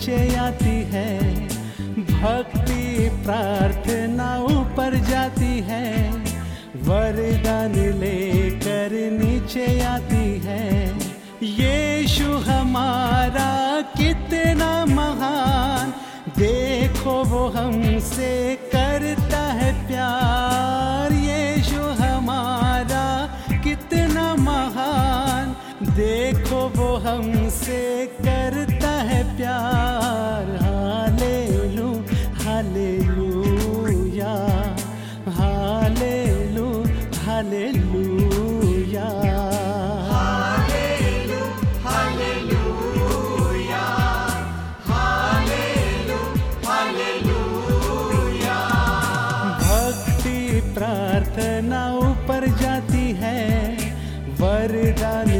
नीचे आती है। भक्ति, प्रार्थना ऊपर जाती है। वरदान लेकर नीचे आती है। यीशु हमारा कितना महान। देखो वो हमसे करता है प्यार। देखो वो हमसे करता है प्यार। Hallelu hallelujah hallelu hallelujah. भक्ति प्रार्थना ऊपर जाती है वरदान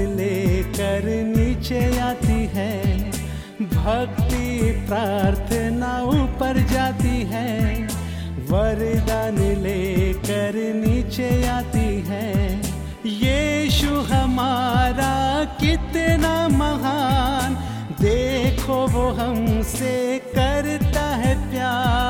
लेकर नीचे आती है। भक्ति, प्रार्थना ऊपर जाती है। वरदान लेकर नीचे आती है। यीशु हमारा कितना महान। देखो वो हमसे करता है प्यार।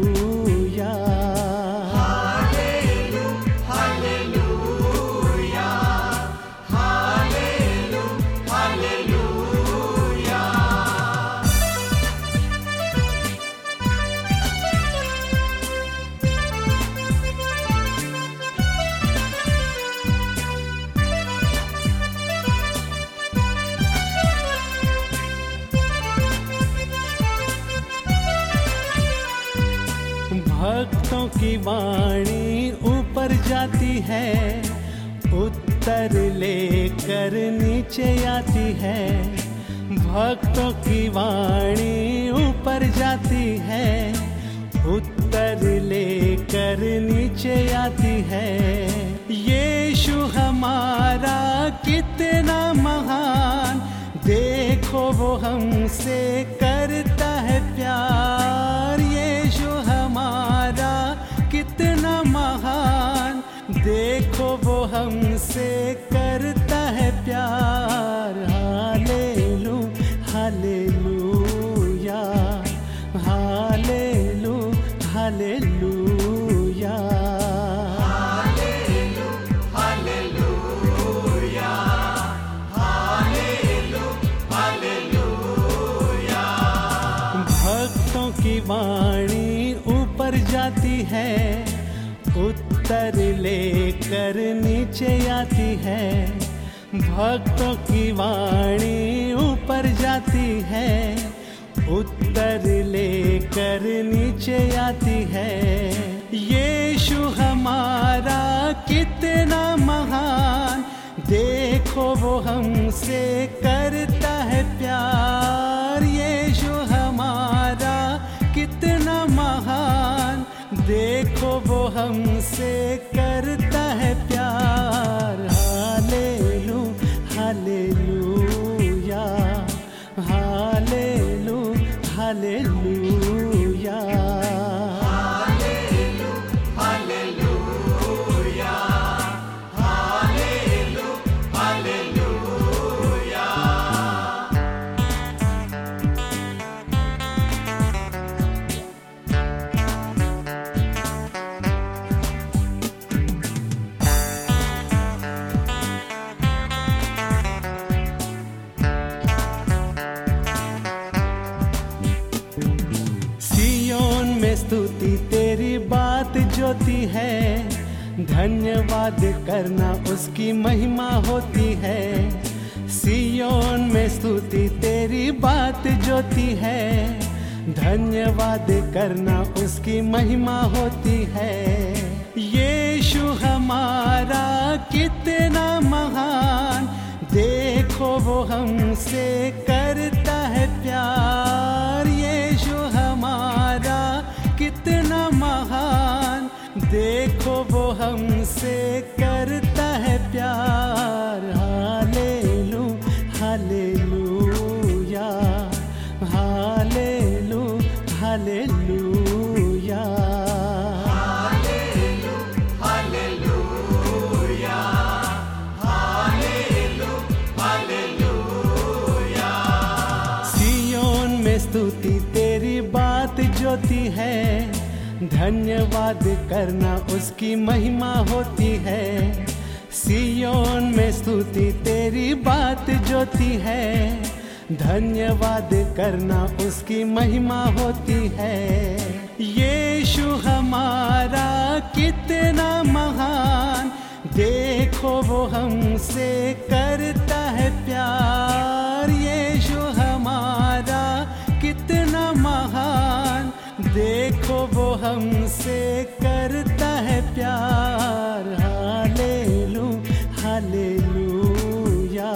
की वाणी ऊपर जाती है, उत्तर लेकर नीचे आती है। भक्तों की वाणी ऊपर जाती है, उत्तर लेकर नीचे आती है। यीशु हमारा कितना महान, देखो वो हमसे कितना महान। देखो वो हमसे करता है प्यार। Hallelu, hallelujah. हालेलू हालेलूया भक्तों की वाणी जाती है, उत्तर लेकर नीचे आती है, भक्तों की वाणी ऊपर जाती है, उत्तर लेकर नीचे आती है। यीशु हमारा कितना महान, देखो वो हमसे करता में स्तुति, तेरी बात ज्योति है। धन्यवाद करना उसकी महिमा होती है। सियोन में स्तुति, तेरी बात ज्योति है। धन्यवाद करना उसकी महिमा होती है। यीशु हमारा कितना महान। देखो वो हमसे ज्योति है। धन्यवाद करना उसकी महिमा होती है। सियोन में स्तुति तेरी बात ज्योति है। धन्यवाद करना उसकी महिमा होती है। यीशु हमारा कितना महान। देखो वो हमसे करता है प्यार। हमसे करता है प्यार। हाले लू हाले लू या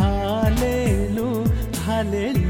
हाले लू हालेलूया।